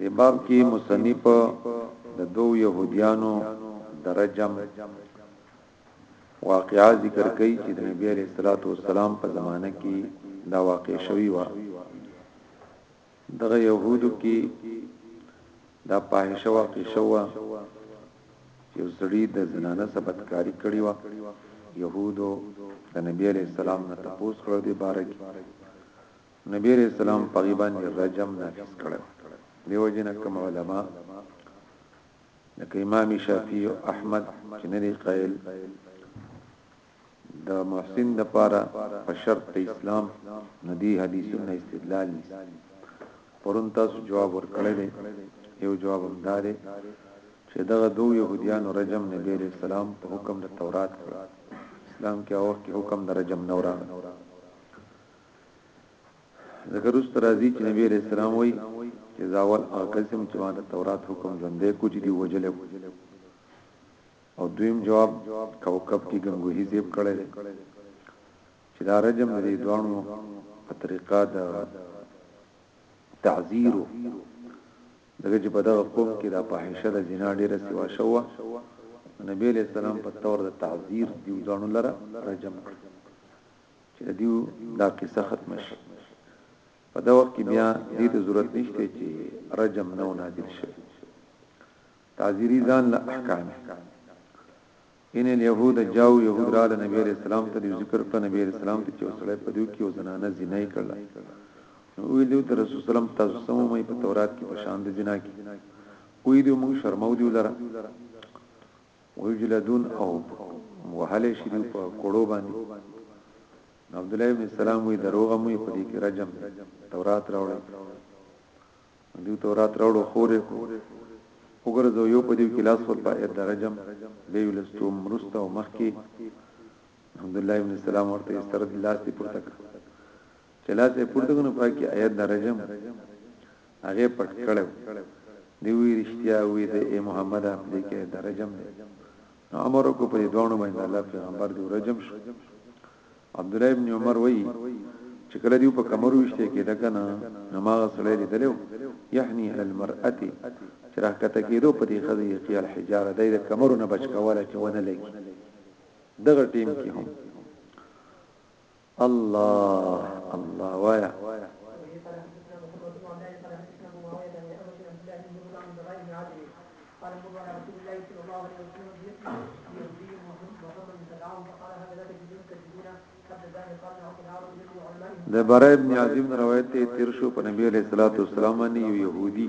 د باب کې مصنف د دو يهوديانو درجم واقعا ذکر کوي چې د نبی عليه الصلاه والسلام په زمانه کې دا واقع شوی و دغه يهودو کې دا پاهشه واقع شو چې سړي د زنانه سبتکاری کړی و يهودو د نبی عليه السلام نه تاسو کړو دی بارک نبی علیہ السلام په غیبان رجم نافذ کړو دیو جن کوم علما لکه امام شافعی او احمد چې نه دی قائل د محسن د پاره په شرط د اسلام ندی حدیثونه استدلال ني پرون تاسو جواب ورکړی دی یو جواب هم داري چې دغه دوه يهوديان رجم نبی عليه السلام په حکم د تورات کړ اسلام کې اوخت کې حکم د رجم نورا ذکر است راضی چې نبی علیہ السلام وی چې زاول هغه قسم چې ما د تورات حکم ژوندې کو چې دی وجل او دویم جواب کوكب کې ګنگوهي زیب کړي چې دا رجم دې دوانو په طریقه د تعذير دغه چې په دا قوم کې دا پاحشه د زنا ډیره سوا شو نبی علیہ السلام په تور د تعذير دی دوانو لره رجم کړ چې د دیو دا قصه ختم شي په دا وخت کې بیا دې ته ضرورت نشته چې رجم نو نازل شي تعذيري ځان له احکام ان اليهود جاو يهود را له نبی عليه السلام ته ذکر کړ نبی عليه السلام ته چې وسړی په دوی کې او زنانه زنا یې کړل نو وی دوی ته رسول سلام تاسو سمو مې په تورات کې په شان د زنا کې وی دوی موږ شرمو دی لره ويجلدون او وهلی شي دوی په کوړو باندې عبد الله ابن سلام وی دروغ مو په دې کې رجم تورات راوړل دوی تورات راوړو خورې کو وګرځو یو په دې کې لاس ور په د رجم به ولستو مرسته او مخ کې عبد الله ابن سلام ورته سره لاس دی پورته کړ چې لاس یې پورته کنه پاکي آیت د رجم هغه پټ کړی وو دی وی رشتیا وی د ای محمد اپدی کې د رجم دی نو امر کو په دوانو باندې الله پیغمبر دی رجم شو عبد الله ابن عمر وی چې کله دی په کمر وشته کې دا کنه نو ما سره لیدلو یحنی المرأه چې راکته کېدو په دې خزې کې الحجاره د کمر نه بچ کوله چې ونه لګي دغه ټیم کې هم الله الله وایا د برای ابن عظیم روایت ته تیر شو په نبی علیہ الصلوۃ والسلام باندې یو يهودي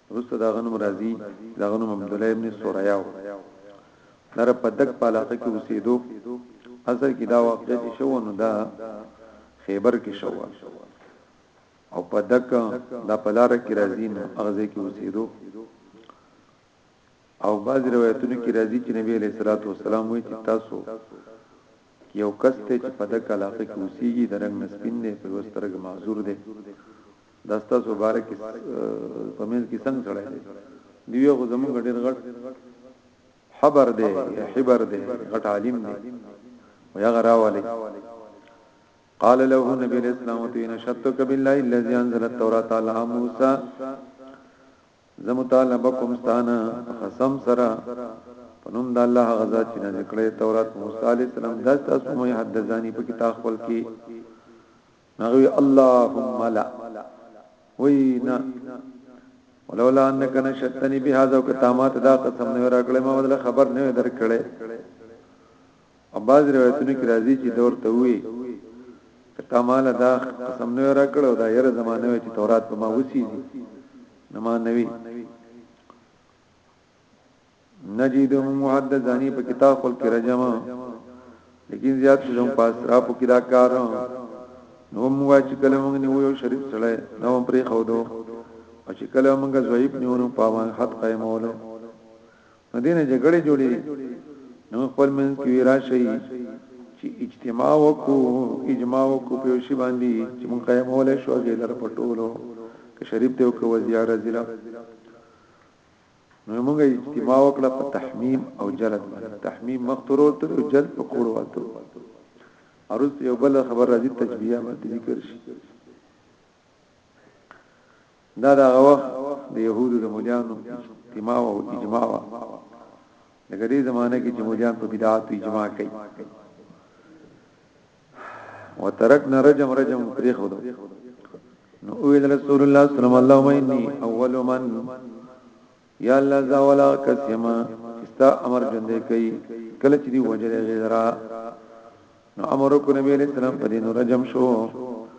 رسته دا غنم راضی دا غنم عبد الله ابن سوریاو در په دک په علاقه کې اوسېدو اصل کې دا واقعې چې شو نو دا خیبر کې شو او په دک دا پلار کې راضی نو اغزه کې اوسېدو او بعض روایتونو کې راضی چې نبی علیہ الصلوۃ والسلام وایي چې تاسو یو کس ته چې په دک علاقه کې اوسېږي درنګ نسپین دی په وسترګ معذور دی دا ستاسو باره کې پمنځ کې څنګه سره دی دی یو زمونږ ډیر غټ حبر دی حبر دی غټ عالم دی ویا غراوالی قال له نبی اسلام تو ان شتک بالله الذي انزل التوراۃ على موسی زم تعالی بكم استانا قسم سرا پنوم د الله غزا چې نه کړې تورات موسی عليه السلام د تاسو مې حد ځاني په کتاب خپل کې نغوی اللهم لا وینا ولولا انك نشتني بهذا وكتامات دا قسم نه راکړې ما بدل خبر نه درکړې او باز روایتونه کې راځي چې دور ته وی کتامال دا قسم نه راکړو دا یره زمانه وی چې تورات په ما وسیږي نما نوی نجی د محدد ځانی په کتاب خپل کې رجمه لیکن زیات شو زموږ پاس را په کدا کار نو موږ چې کله موږ نیو یو شریف سره نو پرې خو دو او چې کله موږ ضعیف نیو نو په باندې حد قائمولو مدینه جګړه جوړې نو خپل من کې راشي چې اجتماع وکړو اجماع وکړو په شی باندې چې موږ قائمولې شو غیر پټولو که شریف ته وکړو زیاره ضلع نو موږ اجتماع وکړه په تحمیم او جلد باندې تحمیم مختورو ته او جلد په کور واته ارز یو بل خبر راځي تجبیه باندې ذکر شي دا دا غوا د يهودو د مليانو اجتماع او اجماع لکه دې زمانه کې چې مليان په بدعات اجماع کوي وترکنا رجم رجم پریخو نو اویل رسول الله صلی الله علیه وسلم انی اول من یا الله زاولا کسما استا امر جندې کوي کله چې دی وجره غیرا نو امر کو نبی علیہ السلام په دین رجم شو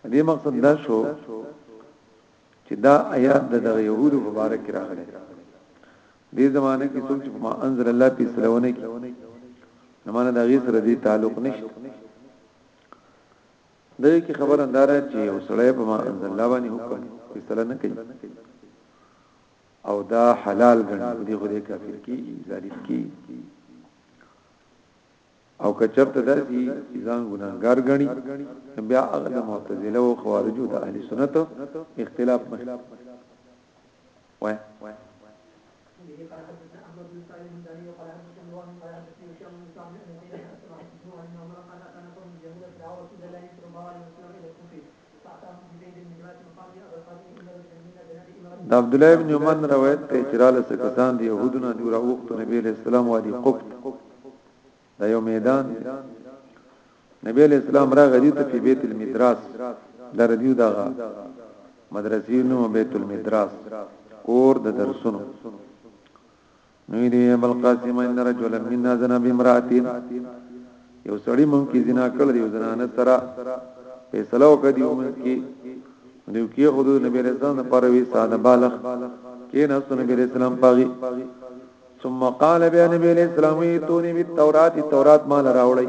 په دې مقصد دا شو چې دا آیات د دغه يهودو په اړه کې راغلي دې زمانه کې څوک چې ما انزل الله په سلوونه کې نو معنی دا غي سره دې تعلق نشته دا کې خبر انداره چې یو سړی په ما انزل الله باندې حکم په سلوونه نه کوي او دا حلال ګڼي دې غوړي کافر کی ظالم کی او کچرته داسي ځان ګناګار غني بیا هغه د معتزله او خوارجو د اهل سنت اختلاف مخ وای د عبد الله ابن عمر روایت ته چراله څخه کسان دی يهودونه دی را وخت نبی له اسلام وادي قفت دا یو میدان دی نبی له اسلام را غدی ته په بیت المدراس لار دیو داغه مدرسې نو بیت المدراس کور د درسونو نوې دی ابو القاسم ان رجلا منا زنا بامراتين یو سړی مونږ کې زنا کړ دی یو زنانه سره فیصله وکړه دی مونږ کې دیو کې خود نبی رسول الله پر وی ساده بالغ کې نس نبی رسول الله پاغي ثم قال بیا نبی رسول الله تونی بالتورات تورات مال راوړی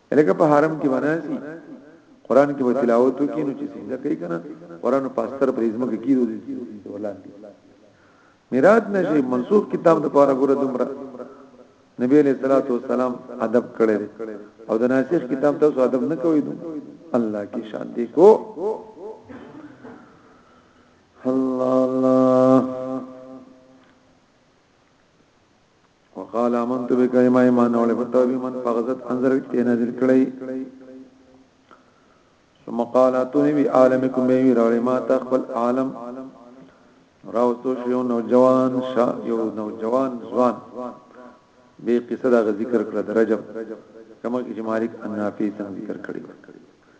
لکه په حرم کې وناسي قران کې به تلاوت وکړي نو چې څنګه کوي کنه قران پاستر پر ازمه کې کیدو دي ولان دي میراث نشي منسوخ کتاب د پاره ګوره دومره نبی علیہ الصلوۃ والسلام ادب کړی او د ناسخ کتاب تاسو ادب نه کوئ الله کی شان دی کو الله الله وقال امنت بك ايما ايمان اول فتوب من فغزت انظر کې نازل کړي ثم قال اتوني بي عالمكم بي راوي ما تخبل عالم راوتو شو نوجوان شا یو نوجوان ځوان به قصه دا ذکر کړه د رجب کما کې مالک النافي څنګه ذکر کړی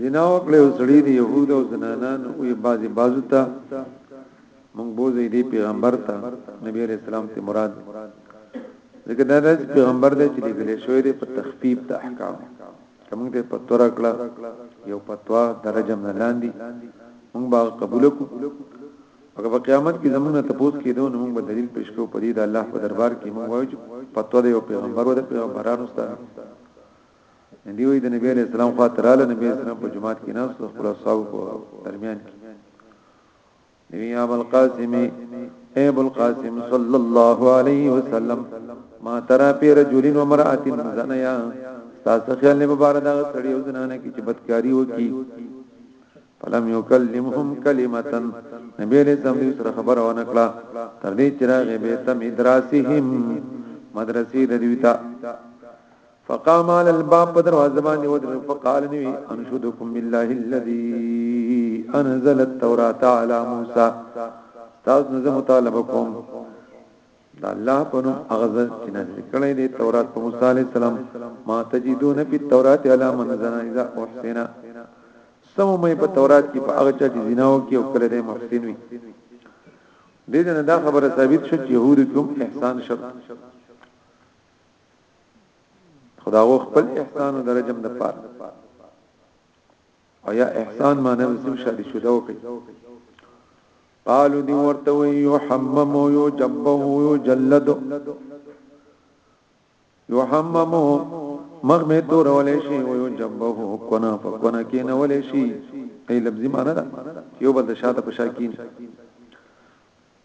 زنا وکړي او سړي دي يهود او زنانان او بعضي بعضو ته مونږ بوزي دي پیغمبر ته نبی عليه السلام ته مراد ځکه دا د پیغمبر د چې لګلې شوې دي په تخفیف د احکام کوم ته په تور کړه یو پتوا درجه من لاندې مونږ با قبول کو هغه په قیامت کې زمونږ ته پوس کېدو نو مونږ به دلیل پېښ کوو په دې د الله په دربار کې مونږ وایو پتوا د یو پیغمبر او د پیغمبرانو ستاسو نبی وی د نبی علیہ السلام خاطر ال نبی اسلام په جماعت کې ناس خپل اصحاب په درمیان کې نبی ابو القاسم اے ابو القاسم صلی الله علیه وسلم ما ترى پی رجل و امراه زنیا تاسو خیال نه مبارک دا سړی او زنانه کې چې بدکاری وکي فلم یکلمهم کلمه نبی علیہ السلام دې سره خبر ونه کړه تر دې چې راغې به تم ادراسهم مدرسې د دیوتا فقام على الباب په دروازه باندې ودرېد فقال ني انشدكم بالله الذي انزل التوراة على موسى تاسو نه مطالبه کوم دا الله په نوم اغزه چې نازل کړی دی تورات په موسی عليه السلام ما تجدون في التوراة على من زنا اذا احسنا سم مې په تورات کې په هغه چا چې زناو کې او کله دې محسن وي دې نه دا خبره ثابت شو چې يهودو کوم احسان شرط خداغو خپل احسان او درجم د پاره او یا احسان معنی وسم شادي شوده وکي قالو دی ورته وی یو حمم یو جبه یو جلد یو حمم مغمه تور ولې شي یو جبه کنا فکنا کین ولې شي ای لفظي معنی دا یو بل د شاته پشاکین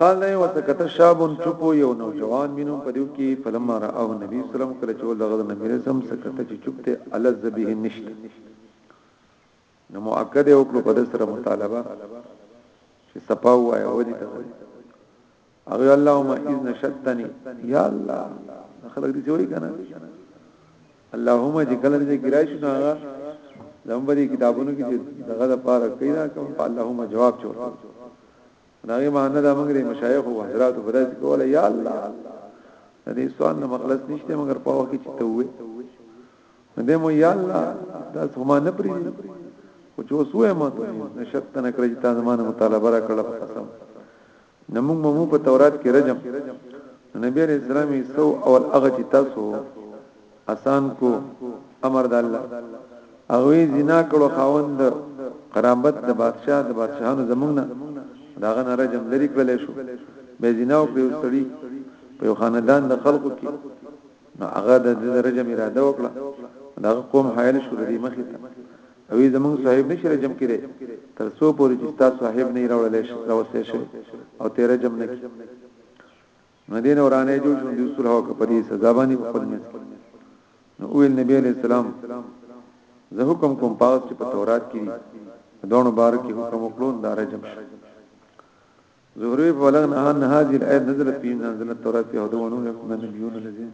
قال نه ورته کته شابون چوپو یو نوجوان مينو پدیو کې فلما را او نبی سلام کله چې ول دغه نبی رسم سکته چې چوپته الز به نشت نو مؤکد یو کړو په سره مطالبه چې صفاو وای او دي ته هغه اللهم اذن شتنی یا الله خلک دې وای کنه اللهم چې کله دې ګرای شو هغه زموږ کتابونو کې دغه د پاره کیدا کوم اللهم جواب چورته داغه معنی دا موږ د مشایخ او حضرات په داسې کوله یا الله د دې سوال نه مخلص نشته مګر په وخت کې ته وې دې مو یا الله تاسو ما نه پری او چې وسوې ما ته نشک ته نکړی چې تاسو ما نه مطالبه را کړل په قسم نموږ مو په تورات کې رجم نبی رسول الله سو اول هغه چې تاسو اسان کو امر د الله هغه زنا کړو خاوند قرابت د بادشاہ د بادشاہانو زمونږ نه داغه نه رجم لري کړل شو به زنا او په سړی په خاندان د خلقو کې نو هغه د رجم اراده وکړه دا قوم حایل شو د مخې ته او زمونږ صاحب نشي رجم کړي تر څو پورې چې تاسو صاحب نه راوړل شي راوستل شي او تیر رجم نه کی نو دین ورانه جوړ شو د صلح او کپری سزا باندې په خپل منځ کې نو اول نبی علیہ السلام زه حکم کوم پاس چې په تورات کې دي دونو بار کې حکم وکړون دا رجم شو زهری په ولغ نه ان هاذه الايه نزلت في نزل التوراة في هدو ونو يكون النبيون الذين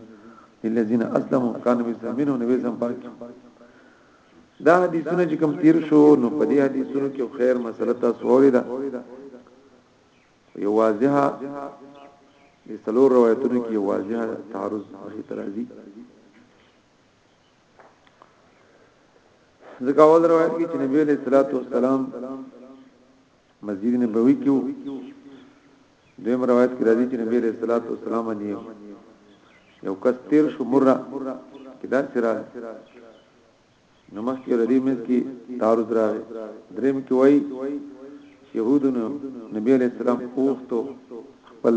للذين اسلموا كانوا بيسلمون نبي سم پاک دا حدیثونه چې کوم تیر شو نو په دې حدیثونو کې خیر مسله تاسو وریدا خو یو واضح د څلور روایتونو کې یو واضح تعارض مخې ته راځي ځکه اول روایت کې چې نبی علیہ الصلوۃ والسلام مسجد نبوي کې وو دویم روایت کې راځي چې نبی علیہ الصلوۃ والسلام دی یو کس تیر شو مره کدا سره نو مخکې ردی مز کې تعارض راغی دریم کې وای يهودونو نبی علیہ السلام اوختو خپل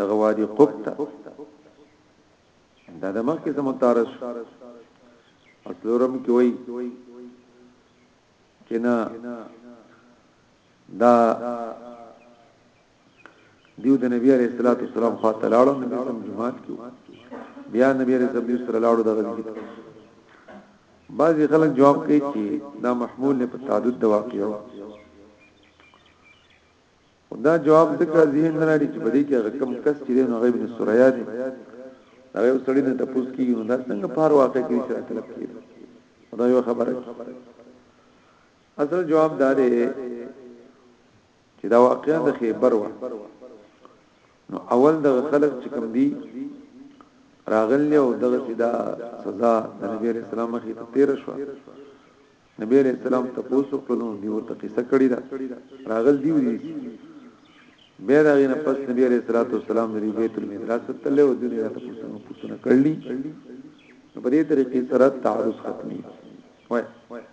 دغه وادي قبطه دا د مخکې سم تعارض اصلورم کې وای چې نه دا دیو د نبی علیہ الصلوۃ والسلام خواته لاړو نبی صلی الله علیه وسلم جماعت کې بیا نبی علیہ الصلوۃ والسلام لاړو دغه ذکر بعضی خلک جواب کوي چې دا محمول نه په تعدد د واقعو دا جواب ذکر ذهن نه لري چې په دې کې رقم کس چې نو غیب نه سوریا دي دا یو سړی نه تاسو کې نو دا څنګه په هر واقع کې چې طلب کړي دا یو خبره اصل جواب دارې چې دا واقعا د خیبر و نو اول د خلک چې کوم دی راغلی او دغه چې دا سزا د نبی رسول الله مخې ته تیر شو نبی علیہ السلام تاسو کولو دی ورته قصه کړی دا راغل دی وی بیا دا غینه پس نبی علیہ الصلوۃ والسلام دی بیت المدرسه تل او دنیا ته پوښتنه پوښتنه کړلی په دې طریقې سره تعارض ختمي وای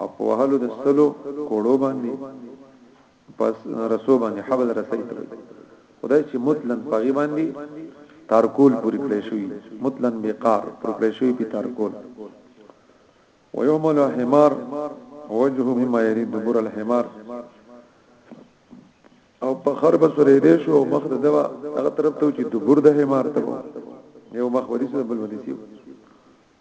او په وهلو د سلو کوړو باندې پس رسو باندې حبل رسي کړی خدای چې مطلن پغی باندې تارکول پوری کړی شوی مطلن بقار پر کړی شوی په تارکول ويومل حمار وجهه مما يريد دبر الحمار او په خرب سره دې شو مخ د دوا هغه طرف ته چې دبر د حمار ته یو مخ ودی سره بل ودی سی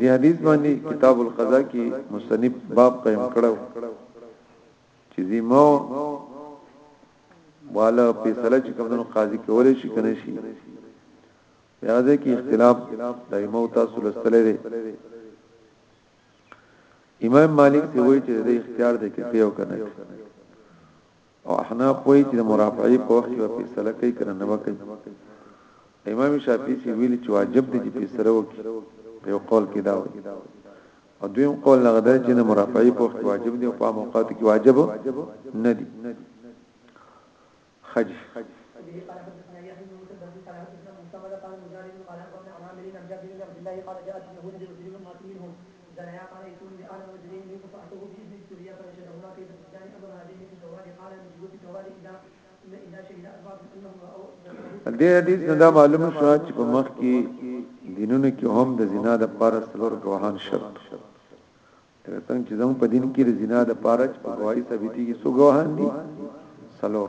دی حدیث باندې کتاب القضاء کې مصنف باب قائم کړو چې زمو والا په سره چې کوم قاضي کولې شي کنه شي یا دې کې اختلاف دایمو تاسو لستلې دي امام مالک دی وایي چې د اختیار د کته او کنه او احناف وایي چې د مرافعه په وخت کې په فیصله کوي کنه نه وکړي امام شافعي سی ویل چې واجب دي چې فیصله وکړي یو قول کې دا وایي او دویم قول هغه دی چې د مرافعه په وخت واجب دي او په موقعات کې واجب نه دي خج دایا قال ایکون دی آدم رجلین منکم فاتوه باذن الذریه کله چه دهما کئ د پوښتنی امر هذه منکم زواج قال نو جواب زواج اذا نه اذا شهد اربعه انهم راو ذکروا دې حدیث نه دا معلوم شو چې په مخ کې دینونو کې هم د زنا د پاره څلور غواهان شرط دا څنګه چې زموږ په دین کې د زنا د پاره چې په گواہی ثابتېږي څو غواهان دي څلور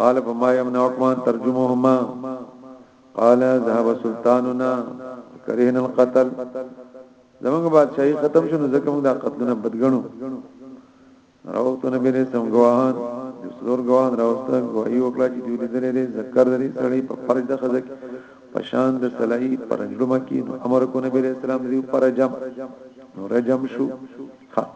قال فما يمنعكم ان ترجموهما قال ذهب سلطاننا کرهنا القتل زمونږ بادشاہي ختم شونه زکه موږ دا قتلونه بدګنو راوته نبی له سم غواهان څلور غواهان راوسته غوايي وکړه چې دوی درې دې ذکر درې سړی په فرج د خزک پشان د صلاحي پرنګړو مکی نو امر کو نبی له سلام دې پر جام نو رجم شو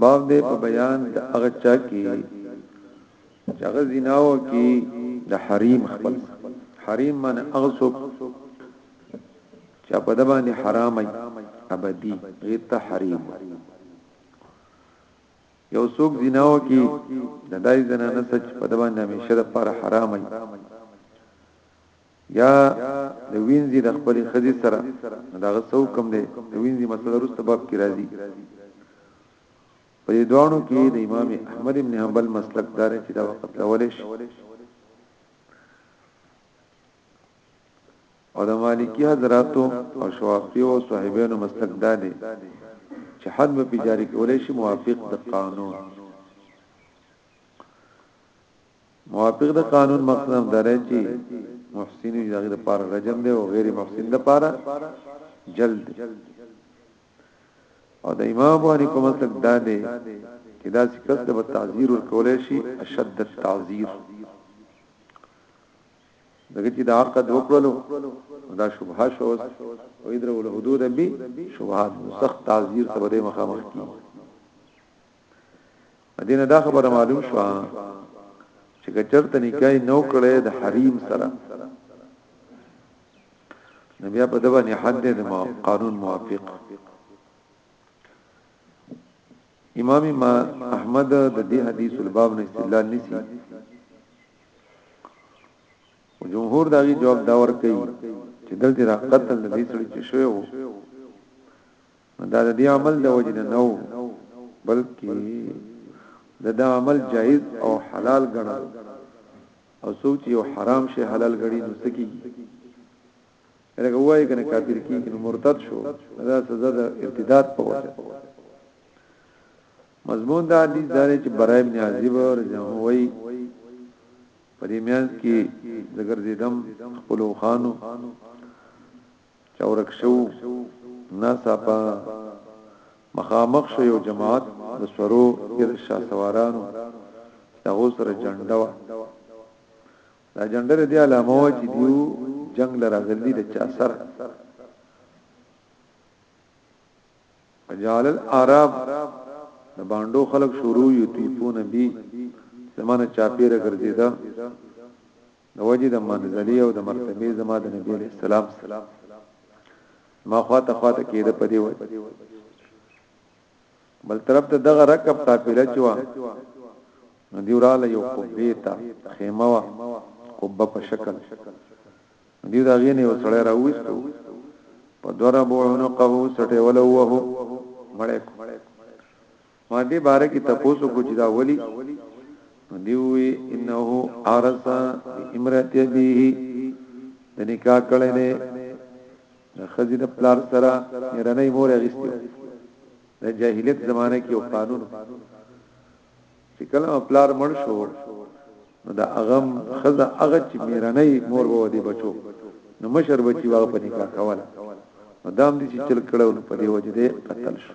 باب دې په بیان د هغه چا کې چې هغه زناو کې د حریم خپل حریم من اغسو چا په د باندې حرام ای ابدی غیت حریم یو څوک زناو کې د دای زنانه سچ په د باندې همیشه د پر حرام ای یا د وینځي د خپل خزي سره دا غسو کم دی د وینځي مسله رسته باب کې راځي په دې دوانو کې د امام احمد ابن حنبل مسلک دار چې دا وخت لولې شي او د مالکی حضراتو او شوافی او صاحبانو مسلک دا دی چې حد به پیجاری کولې شي موافق د قانون موافق د قانون مقصد هم درې چې محسن یې دغه لپاره رجم دی او غیر محسن لپاره جلد او د امام باندې کوم تک دا دی چې دا سکت د تعذير ورکول شي اشد التعذير دغه چې دا عقد وکړلو دا شبهه شو او ادرو له حدود به شبهات سخت تعذير ته به مخامخ کیږي دینه دا خبره معلوم شو چې کچرته نکاح نو کړي د حریم سره نو بیا په دغه نه حد د قانون موافق امام ما احمد د دې حدیث الباب نه استدلال نسی او جمهور دا وی جواب دا ور کوي چې دلته را قتل د دې سړي چې شوی وو نو دا د دې عمل د وجې نه نو بلکې د دا عمل جایز او حلال ګڼل او څوک چې یو حرام شی حلال ګڼي نو سکی لکه وایي کنه کافر کیږي نو مرتد شو دا سزا د ارتداد په وجه مضمون دا حدیث دار چې برای ابن عازب رضی الله عنه وایي پدې میان کې ذکر زیدم خپل خانو چا ورک شوو ناڅاپه مخامخ شو یو جماعت د سورو ډیر شاسوارانو چې هغه سره جنډه و دا جنډه د علامه و چې دیو جنگ لراغلی د چا سر جعل العرب د باندو خلق شروع یو تیپو نبی زمانه چاپیره ګرځیدا د وجې د منزلې او د مرتبه زما د نبی علیہ السلام ما خواته خواته کېده په دی وجه بل طرف ته دغه رکب قافله چوا نو دی وراله یو قبه تا خیمه وا قبه په شکل دی دا غینه یو سړی راوستو په دره بوعنقه سټه ولوه مړک ما دې باره کې تاسو کو چې دا ولي نو دی وی انه عرس امرت به د نکاح کړي نه خزي د پلار سره رنه مور غستی د جاهلیت زمانه کې یو قانون چې کله پلار مړ شو نو دا اغم خزه اغه چې میرنه مور وو دی بچو نو مشر بچي واغ په نکاح کوله مدام دي چې چل کړه په دی وجه دې قتل شو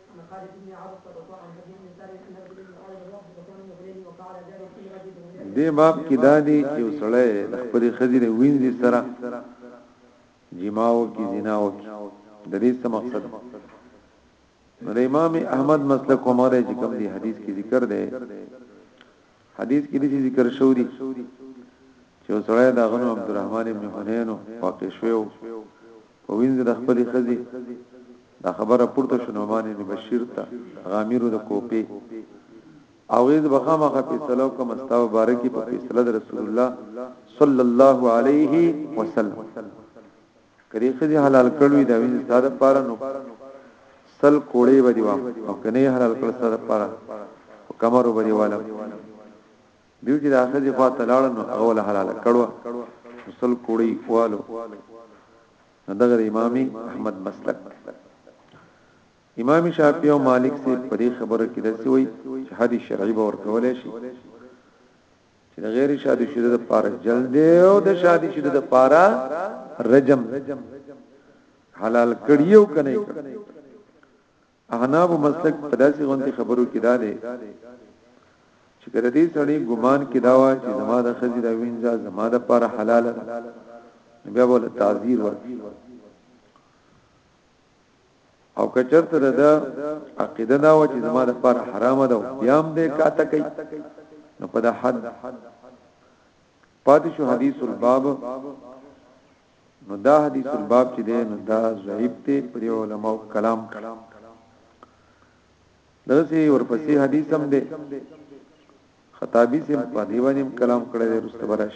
عن خالد بن عوف تبقى عن حبيب بن ساري ان رجل من اول الوقت تبقى من مغلين وقال جابر في رجل دې باب کې دا دي چې وسړی د خپل خزینه وینځي سره جماو کې زناو کې د دې څه مقصد نو امام احمد مسلک کومره چې کوم دی حدیث کې ذکر دی حدیث کې دې ذکر شو دي چې وسړی دا غنو عبدالرحمن ابن حنین واقع شوو په وینځ د خپل خزي دا خبره پورته شنو باندې د بشیر ته غامیرو د کوپی او غیز بخامه په سلو کوم استاو مبارکي په فیصله رسول الله صلی الله علیه وسلم کری خزی حلال کړوی دا وینځ ستا د پاره نو سل کوړی به دی وام او کنه حلال کړ ستا د پاره کمر به دی والم دیو چې دا خزی خوا تلاړ نو هغه ول حلال کړو سل کوړی والو دغه امامي احمد مسلک امام شافعي او مالک سي په دې خبره کې دسوي چې حدیث شرعي به ورکول شي چې د غیر شادي شوی د پاره جلد دی او د شادي شوی د پاره رجم حلال کړیو کنه احناب مسلک په داسې غونډه خبرو کې دا دی چې کله دې سړی ګمان کې داوا چې زما د خزې د وینځه زما د پاره حلال بیا ول تعذیر ورکړي او که چرته د عقیده دا و چې زما د پر حرام ده بیا هم دې کاته کوي نو په د حد پاتې شو حدیث الباب نو دا حدیث الباب چې دی نو دا ضعیف دی پر علماء کلام دغه ورپسې حدیث هم دی خطابی سے په دیوانیم کلام کړی دی رستبرش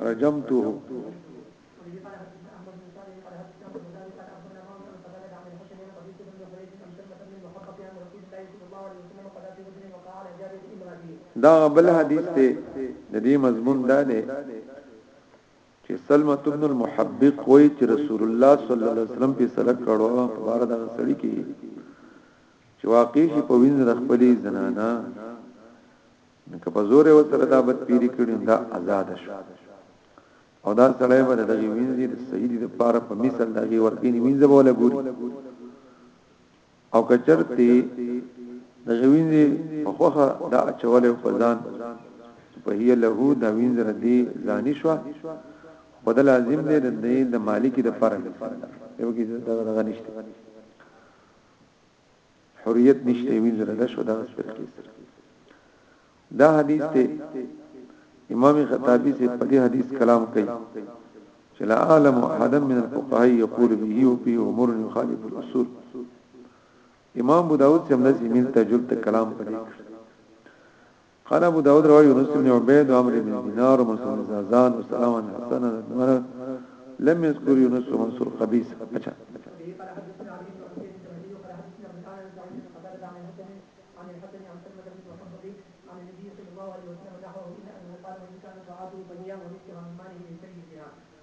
رجمته دا بل حدیث ته د دې مضمون دا دی چې سلمہ ابن المحبق وایي چې رسول الله صلی الله علیه وسلم په سره کړو په بار دا سړی کې چې واقع شي په وینځ رخپلې زنانا نو که په زور یې سره دا بد پیری کړي دا آزاد شو او دا سړی به دغه وینځي د سید د پاره په مثال دغه ورکې وینځه بوله ګوري او کچرته دغه وینځي په خوخه دا چول او پزان په هی له دا وینځ را دی ځاني شو په د لازم دی د د مالکی د پاره مثال یو کې دغه نشته حریت نشته وی زره نشو دا فرقې سره دا حدیث ته امام خطابی سے په دې حدیث کلام کوي چې لا عالم احد من الفقهاء يقول به او به امور يخالف الاصول امام ابو داود سے مرضی مل تجربه کلام کوي قال ابو داود رواه يونس بن عبيد وعمر بن دينار ومسعود بن زازان وسلام عن حسن بن لم يذكر يونس منصور قبيس اچھا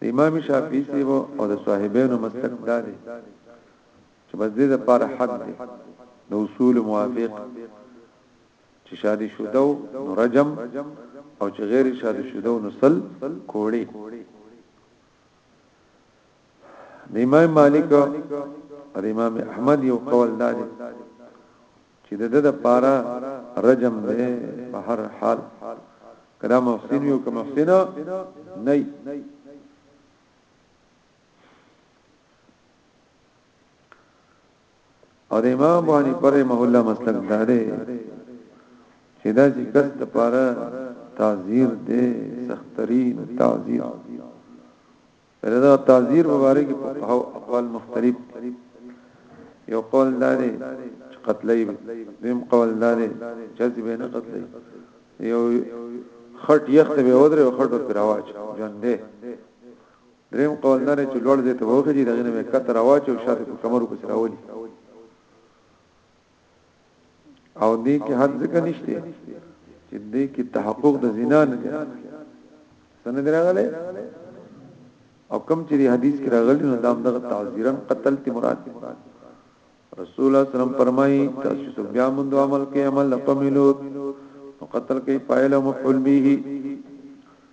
د امام شافعي صیب او د صاحبینو مسلک دا دی چې بس دې د پاره حد دی د اصول موافق چې شادي شوده نو رجم او چې غیر شادي شوده نو سل کوړي د امام مالک او د امام احمد یو قول دا دی چې د ده لپاره رجم دی په هر حال کله محسن یو که محسن نه او د امام باندې پر محله مسلک دارې چې دا چې کس د پاره تعذير دې سختري تعذير رضا تعذير مبارک فقهاو اقوال مختلف یو قول داري چې قتلې دیم قول داري چې به نه قتلې یو خټ یخت به ودرې خټ پر اواز ژوندې دریم قول داري چې لوړ دې ته وخی دغه نه کتر اواز او شاته کمر کو سره ولي او دې کې حد ځکه نشته چې دې کې تحقق د زنا نه دی سن دراغله او کم چې حدیث کې راغلی نو دام دغه تعذيرا قتل تی مراد رسول الله صلی الله علیه وسلم فرمایي تاسو بیا مند عمل کې عمل لقملوت قتل کې فاعل او مفعول به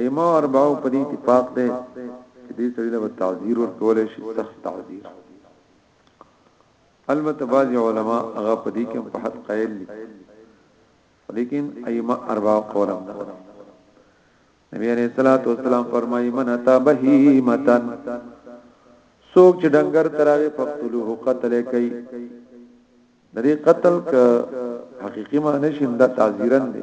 ایمه ارباو په دې اتفاق ده چې دې سړي له تعذير ورکول شي سخت تعذير البته بعض علما هغه په دې کې په حد قائل دي لیکن ایمه اربع قولم ده نبی علیہ الصلوۃ والسلام فرمایي من اتا بهیمتن سوک چې ډنګر تراوی فقتلوه قتل کوي دری قتل ک حقیقی معنی شنده تعذیرن دی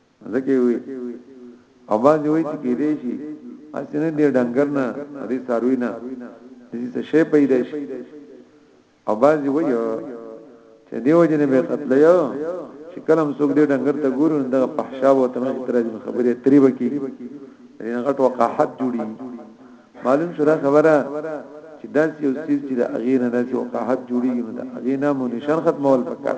ځکه وي او باز وي چې کې دی شي اسنه دې ډنګر نه دې ساروي نه دې څه شي پیدا شي او باز وي چې دیو جن به قتل یو چې کلم څوک دې ډنګر ته ګورو نو دغه پحشاب او تمه تر دې خبرې تریبه کی دې غټ وقاحت جوړي معلوم شو دا خبره چې دا یو سیز چې د اغینه د وقاحت جوړي نو د اغینه مو نشان ختمول پکار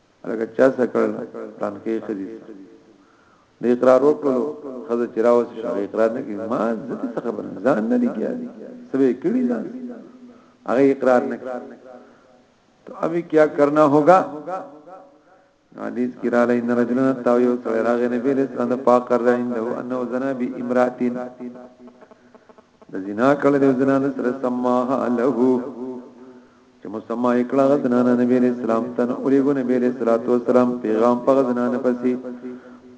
هغه چا څه کړل پلان کې خدي د اقرار وکړو خزه چراوس شغه اقرار نه کی ما زته څه خبر ځان نه لګیا سبه کړی دا هغه اقرار نه تو ابي کیا کرنا ہوگا حدیث کی را لین رجلن تاویو سره راغ نبی علیہ السلام د پاک کر رہا انده انه زنا بی امراتین د زنا کړه د زنا سره سماه له چې مسما یې کړه غزنانه نبی علیہ السلام تن اولیګو نبی علیہ الصلوۃ والسلام پیغام په غزنانه پسې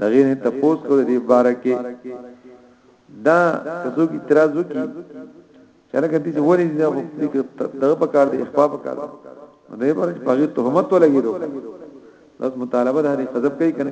دغه نه تپوس کړ دی بارکه دا کسو کی اعتراض وکي چېرې کدي چې ورې دا دغه په کار دی اخفاء په کار دی نه پر پاګه تهمت ولګي دوه بس مطالبه د هرې قذب کوي کنه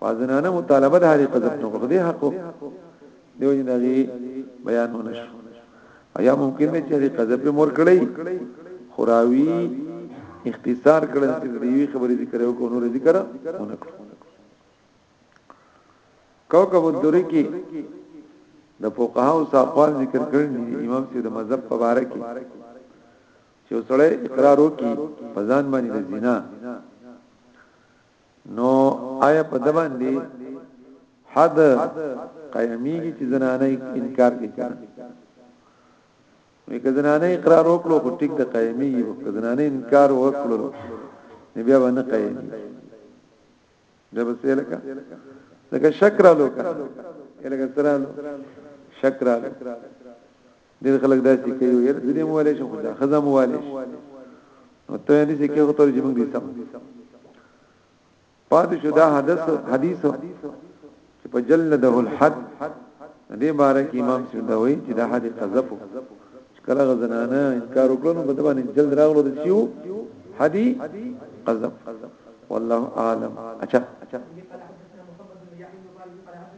فازنانه مطالبه د هرې قذف نه غوښدي حق دیو جن دغه بیان ونش ایا ممکن دی چې قذف به مور کړی خوراوی اختصار کړل چې دیوی خبرې ذکر او کو نور ذکر ونه کړو کوكب الدری کې د فقهاو صاحبان ذکر کړل امام سید د مذهب په اړه کې چې سړی اقرار وکي په ځان باندې د زنا نو آیا په د باندې حد قیمیږي چې زنانه انکار کوي کنه وکړه زنانه اقرار وکړو خو ټیک د قیمیږي وکړه زنانه انکار وکړو نه بیا باندې قیمی دا به څه لکه لکه شکر لو کنه لکه سره لو شکر لو ډېر خلک داسې کوي یره دې مو والي شو خدا خزه مو والي شو نو ته دې چې کېغه تور جمع دي سم پاتې شو دا حدث حدیث چې په جلده الحد دې باره کې امام سیدوی چې دا حد قذف چې کله غزنانه انکار وکړو نو په باندې جلد راغلو د چیو حدی قذف والله اعلم اچھا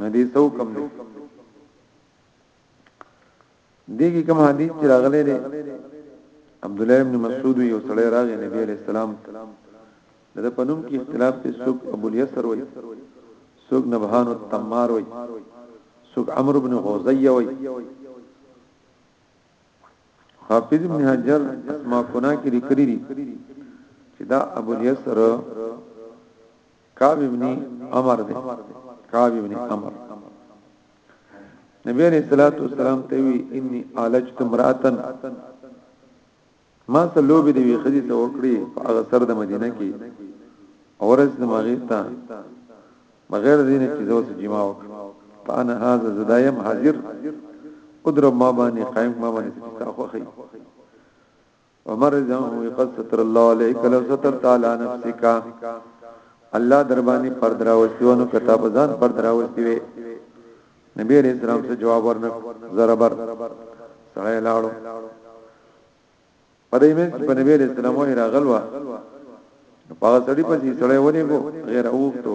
ندی سو کم دی دیږي کوم حدیث چې راغلی دی عبد الله ابن مسعود یو سړی راغی نبی علیہ السلام د پنوم کې اختلاف ته سوق ابو الیسر وای سوق نبهان التمار وای سوق عمرو بن غوزیه وای حافظ ابن حجر اسماء کنا کې لیکلی دي چې دا ابو الیسر کعب ابن عمر دی کعب ابن عمر نبی علیہ الصلوۃ والسلام ته وی انی عالجت امراتن ما ته لوبي دی خدي ته وکړي په هغه سر د مدینه کې اورز د مغیتا بغیر دین چې زو ته جما وک فانا هاذا زدایم حاضر قدر ما باندې قائم ما باندې تاخوخي عمر رضی الله عنه قد ستر الله عليك لو ستر تعالی نفسك الله در باندې پر دراوستیو نو کتاب ځان پر دراوستي وي نبی عليه السلام څه جواب ورنک زربر سړی لاړو پدې مې چې په نبی عليه السلام وې راغلوا په سړی پسې سړی ونی کو غیر اوفتو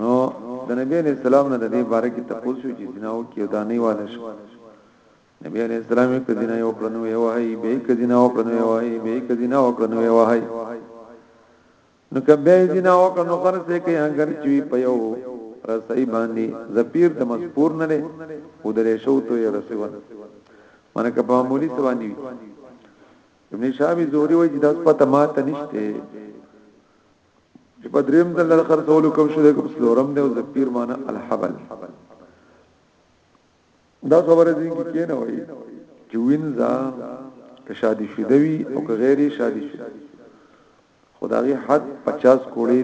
نو د نبی علیہ السلام نه د دې باره کې تپوس شو چې زنا او کې دا نه واله شو نبی علیہ السلام یې کزینا یو کړنو یې وای به کزینا او کړنو یې وای به کزینا او کړنو یې وای نو کبه زنا او کړنو خرڅه کې اگر چوي پيو رسای باندې زپیر د مذکور نه لري او درې شو ته یې رسول مانه کبه مولي سوانی ابن شابي زوري وای چې داس پته ماته نشته چې په دریم ځل د خرڅولو کوم شو د کوم سلورم دی او د پیر معنی الحبل دا خبره دې کې کینه وای چې وینځه که شادي شوی وي او که غیر شادي شوی خدایي حد 50 کوړې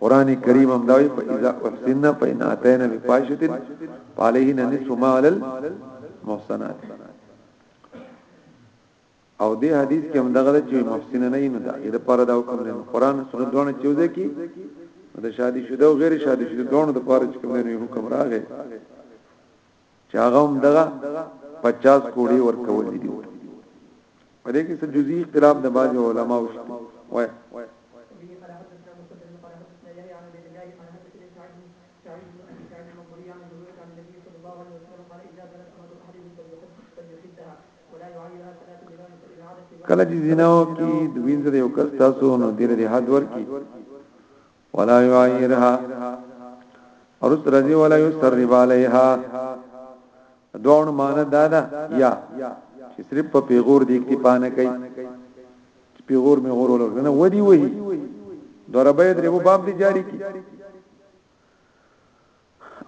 قران کریم هم داوی په اذا احسننا فإن اتينا بفاحشة فعليهن نصف ما على المحصنات او دې حدیث کې هم دغه چې محسن نه نه دا د پاره دا حکم نه قران سنت دونه چوزه کې د شادي شوه او غیر شادي شوه دونه د پاره چې کوم نه حکم راغی چې هغه هم دغه 50 کوړي ورکول دي په دې کې څه جزئی اختلاف د بعض علماء وشته وای کله چې زیناو کې د وینځ یو کس تاسو نو دیر دی حد ورکی ولا يعيرها ارس رضی ولا يسرب عليها دوړ مان دادا یا چې صرف په پیغور دی اکتفا نه کوي پیغور می غورول نه ودی وی ضربه درې وو باب دی جاری کی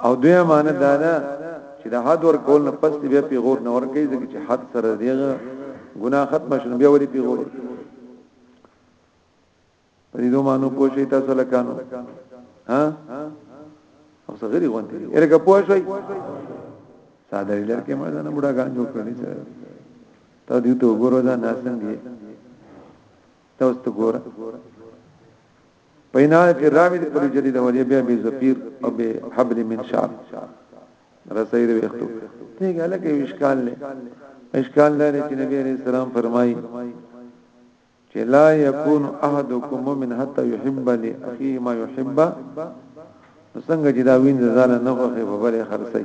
او دوی مان دادا چې د حد ور کول نه پس بیا پیغور نه ور کوي ځکه چې حد سره دیغه ګناه ختم شنه بیا وری پیغور ورکړي په دې دوه مانو پوه شئ تاسو لکانو ها او څه غری غونتی ارګه پوه شئ ساده لر کې ما ځنه بډا غان جوړ کړی چې ته دې ته وګورو دا ناسن دی تاسو ته ګور پینا فی رامد پر جدید ولی بیا بی زفیر او بی حبل من شعب رسای دې وختو ته غلکه وشکال نه اشکال لري چې نبی عليه السلام فرمایي چې لا يكون احدكم مؤمن حتى يحب لاخيه ما يحب څنګه چې دا وینځ ځاله نه خوخه په بلې خرڅي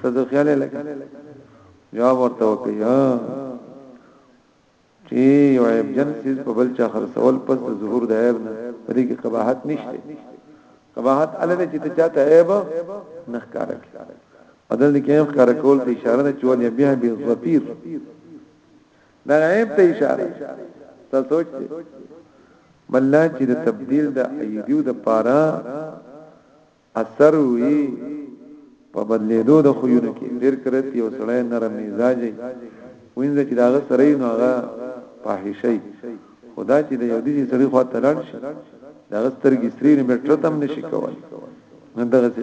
څه د خیال لکه جواب ورته وکي ها چې یو عیب جن سیز په بل چا خرڅول پس د ظهور د عیب نه پرې کې قباحت نشته قباحت الګ چې ته چاته عیب نه ښکار کوي بدل کې عیب ښکار کول ته اشاره ده چې ولې بیا به ظفیر دا عیب ته اشاره ته سوچ دی بللا چې د تبديل د ایدیو د پاره اثر وي په بدلیدو د خوونه کې ډیر کرت یو سړی نرم مزاجي وینځ چې داغه سره نو هغه فاحشي خدا چې د یو دي سړي خوا ته لاړ شي داغه سترګې سری نه مټر تم نشي کولای نن دغه څه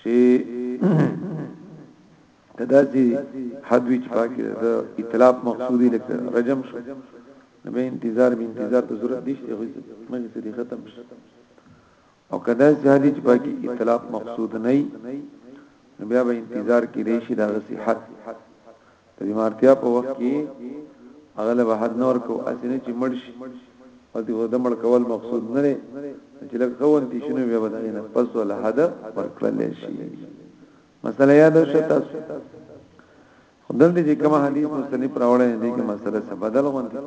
چې دا چې حد وی چې پاکي د اطلاق مقصودی لکه رجم شو نو به انتظار به انتظار ته ضرورت نشته خو مګر څه دي ختم شي او کدا چې حد چې پاکي اطلاق مقصود نه نو بیا به انتظار کې دی شي دا صحت د بیمارتیا په وخت کې هغه له بهر نور کو اسنه چې مړ شي او دی د مړ کول مقصود نه لري چې لکه خون کې شنو بیا بدغې نه پس ول حد ورکړل شي مسله یاد شته خدل دې کوم حدیث مستنیب راوړې دې کې مسله څه بدل غونډه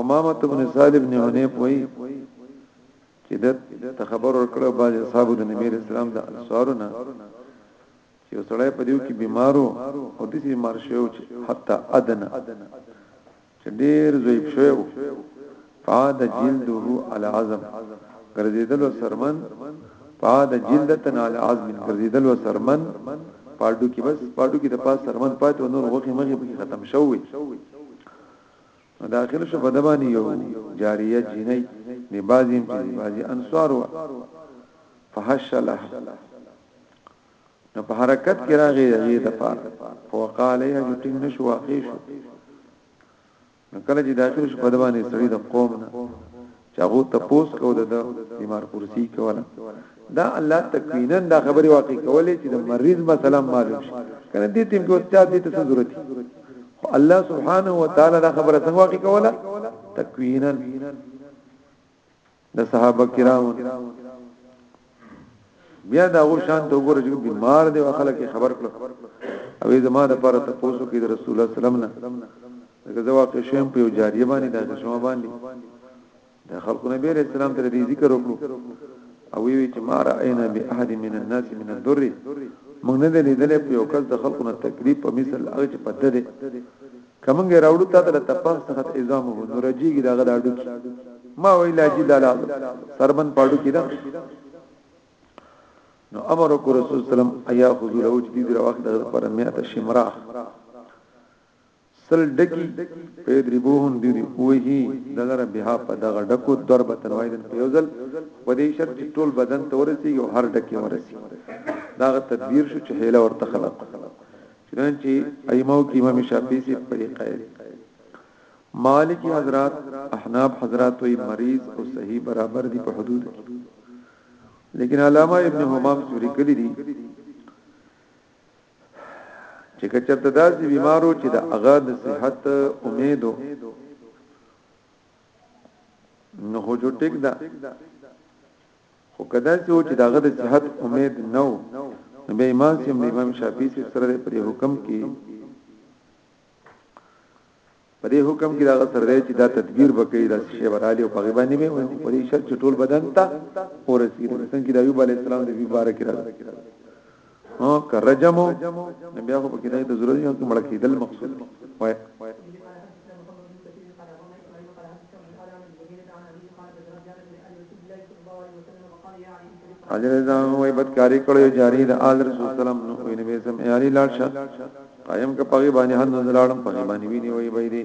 امامه ابن سالم نه هونه پوي چې د خبر ورکړو باز اصحاب د نبی اسلام د انصارونه چې یو سړی په دیو کې بیمارو او د دې مار شوی چې حتی ادنه چې ډیر ضعیف شوی فعاد جلده على عظم ګرځیدل سرمن فعاد جلدتن على عظم ګرځیدل سرمن پاډو کې بس پاډو کې د پاس سرمن پاتې نور غوخي مغه به ختم شوی داخل شو بدبانی یو جاریه جنې نه بازیم چې بازی انصار وا فحش لها نو په حرکت کې راغی دغه د پاره فوقاله یا چې ټینګ نشو واقع شو نو کله چې داخل شو په دبانې سړی د قوم نه چاغو تپوس کو د بیمار کرسی کوله دا الله تکوینا دا خبره واقع کولې چې د مریض مثلا معلوم شي کنه دې تیم کې استاد دې ته ضرورت خو الله سبحانه و تعالی دا خبره څنګه واقع کوله تکوینا د صحابه کرام بیا دا غو شان ته وګوره چې بیمار دی او خلک خبر کړو او زما د پاره ته پوسو کې د رسول الله صلی الله علیه وسلم نه دغه واقع شوم په جاریه باندې دا شوم باندې د خلکو نبی علیہ السلام ته دې ذکر وکړو او وی چې ما راینا به احد من الناس من الدر موږ نه لیدلې په یو کس د خلکو نه تکلیف په مثل هغه چې پته دي که موږ یې راوړو تا ته له تپاس څخه د اعزام وو نو رجیږي دغه د اډو کې ما ویلا جی دالا سربن پاډو کې ده نو امر وکړ رسول سلام ایا خذو له چې دې راوخت د پر میات شمرا سل ډکی په دربوهن دی وهی دلر بها په دغه ډکو ضربه تنوایدن په یوزل په دې شرط چې ټول بدن تورسي او هر ډکی ورسي داغه تدبیر شو چې هیله ورته خلق چنانچه ائمه کې امام شافعي سي پرې قائل مالکی حضرات احناب حضرات وی مریض او صحیح برابر دي په حدود کې لیکن علامه ابن حمام سوری کلی دي چې کچرته داسې بیمارو چې د اغا د صحت امیدو نو هو جو ټیک دا خو که داسې و چې د هغه د صحت امید نه و، نو بیا امام صاحب د امام شافعي صاحب سره دی، په دې حکم کې په دې حکم کې د هغه سره دی چې دا تدبیر به کوي، دا شی به رالی او په هغې باندې به وایي، په دې شرط چې ټول بدن ته ورسېږي، څنګه چې د ایوب علیه السلام د بي باره کې راځي. ها که رجم بیا خو پکې د ضرورت نه کوم لکه دل مقصود وای اجر ځان وای بدکاری کړو جاری د آل رسول سلام نو وینې به سم یاري لاړ شه قائم کا پغي باندې حد نظر اړم پغي باندې ویني وای بای دی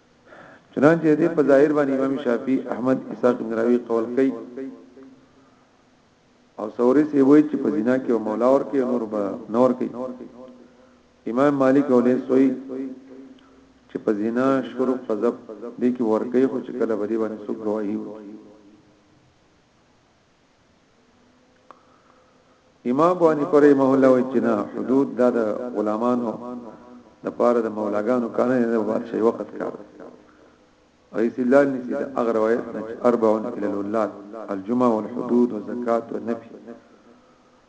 چنانچه دې په ظاهر باندې امام شافعي احمد اسحاق بن راوي قول کوي او ثوري سی وای چې په زنا کې مولا ور کې نور به نور کې امام مالک اولې سوی چې په زنا شروع قذب دې کې ور کې خو چې کله به دې باندې څوک گواهي وکړي امام ابو حنیفه رحمه الله وایي چې نه حدود دا د غلامانو د پاره د مولاګانو کانه نه بادشاہي وخت کار او استدلال نشي د اغه روایت نه 40 الى الاولاد الجمعه والحدود والزکات والنفي